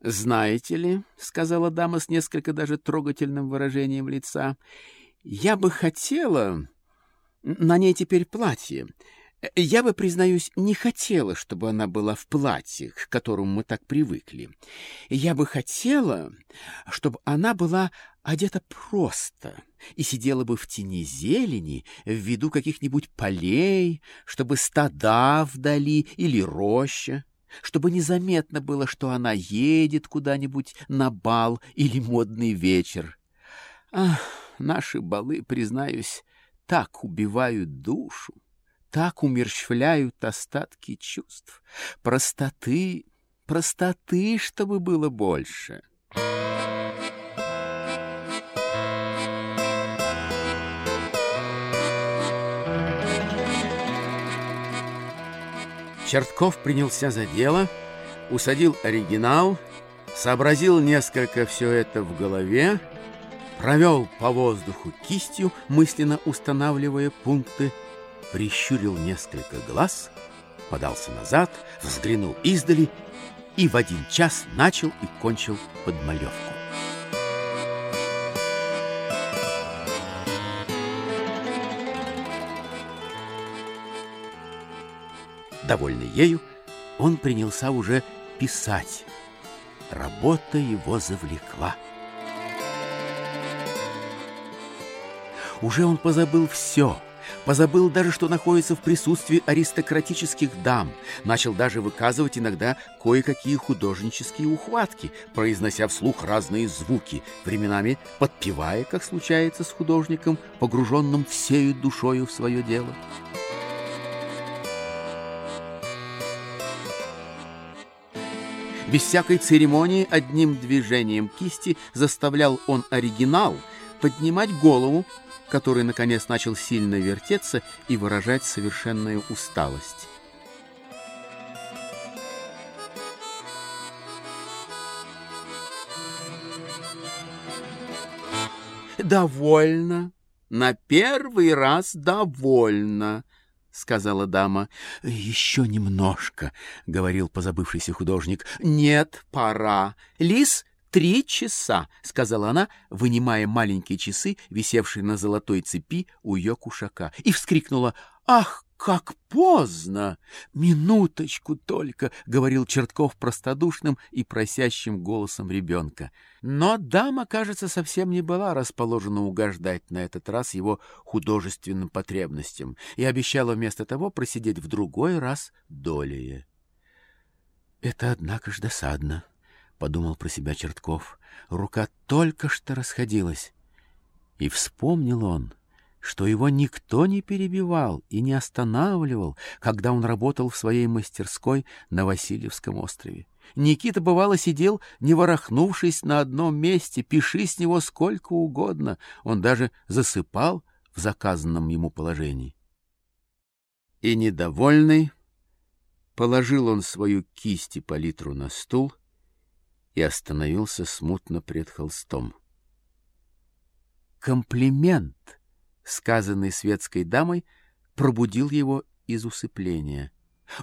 Знаете ли, — сказала дама с несколько даже трогательным выражением лица, — я бы хотела... На ней теперь платье. Я бы, признаюсь, не хотела, чтобы она была в платье, к которому мы так привыкли. Я бы хотела, чтобы она была одета просто и сидела бы в тени зелени в виду каких-нибудь полей, чтобы стада вдали или роща, чтобы незаметно было, что она едет куда-нибудь на бал или модный вечер. Ах, наши балы, признаюсь, так убивают душу так умерщвляют остатки чувств. Простоты, простоты, чтобы было больше. Чертков принялся за дело, усадил оригинал, сообразил несколько все это в голове, провел по воздуху кистью, мысленно устанавливая пункты прищурил несколько глаз, подался назад, взглянул издали и в один час начал и кончил подмалевку. Довольный ею, он принялся уже писать. Работа его завлекла. Уже он позабыл все — Позабыл даже, что находится в присутствии аристократических дам. Начал даже выказывать иногда кое-какие художнические ухватки, произнося вслух разные звуки, временами подпевая, как случается с художником, погруженным всею душою в свое дело. Без всякой церемонии одним движением кисти заставлял он оригинал поднимать голову который, наконец, начал сильно вертеться и выражать совершенную усталость. «Довольно. На первый раз довольно», — сказала дама. «Еще немножко», — говорил позабывшийся художник. «Нет, пора. Лис, «Три часа», — сказала она, вынимая маленькие часы, висевшие на золотой цепи у ее кушака, и вскрикнула «Ах, как поздно! Минуточку только!» — говорил Чертков простодушным и просящим голосом ребенка. Но дама, кажется, совсем не была расположена угождать на этот раз его художественным потребностям и обещала вместо того просидеть в другой раз долее. «Это, однако ж, досадно», — подумал про себя Чертков. Рука только что расходилась. И вспомнил он, что его никто не перебивал и не останавливал, когда он работал в своей мастерской на Васильевском острове. Никита, бывало, сидел, не ворохнувшись на одном месте, пиши с него сколько угодно. Он даже засыпал в заказанном ему положении. И недовольный положил он свою кисть и палитру на стул — и остановился смутно пред холстом. Комплимент, сказанный светской дамой, пробудил его из усыпления.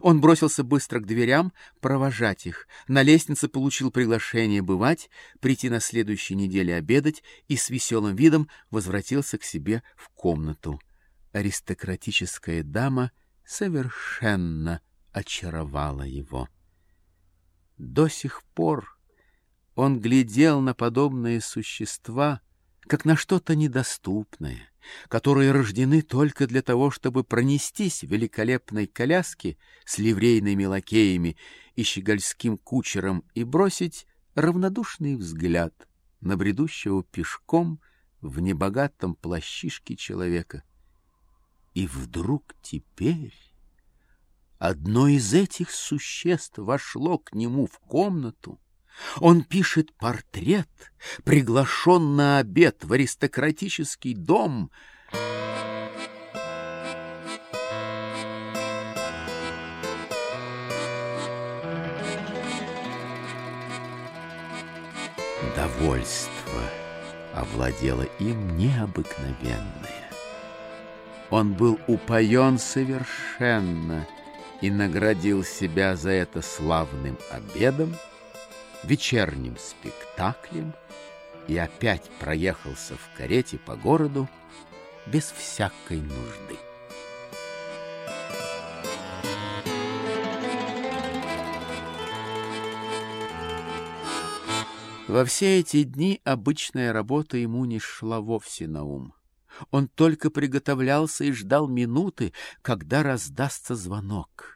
Он бросился быстро к дверям, провожать их. На лестнице получил приглашение бывать, прийти на следующей неделе обедать и с веселым видом возвратился к себе в комнату. Аристократическая дама совершенно очаровала его. До сих пор он глядел на подобные существа, как на что-то недоступное, которые рождены только для того, чтобы пронестись в великолепной коляске с ливрейными лакеями и щегольским кучером и бросить равнодушный взгляд на бредущего пешком в небогатом плащишке человека. И вдруг теперь одно из этих существ вошло к нему в комнату, он пишет портрет, приглашен на обед в аристократический дом. Довольство овладело им необыкновенное. Он был упоен совершенно и наградил себя за это славным обедом, вечерним спектаклем и опять проехался в карете по городу без всякой нужды. Во все эти дни обычная работа ему не шла вовсе на ум. Он только приготовлялся и ждал минуты, когда раздастся звонок.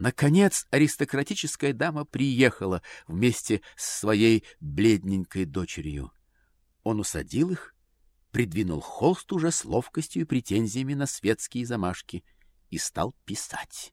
Наконец аристократическая дама приехала вместе с своей бледненькой дочерью. Он усадил их, придвинул холст уже с ловкостью и претензиями на светские замашки и стал писать.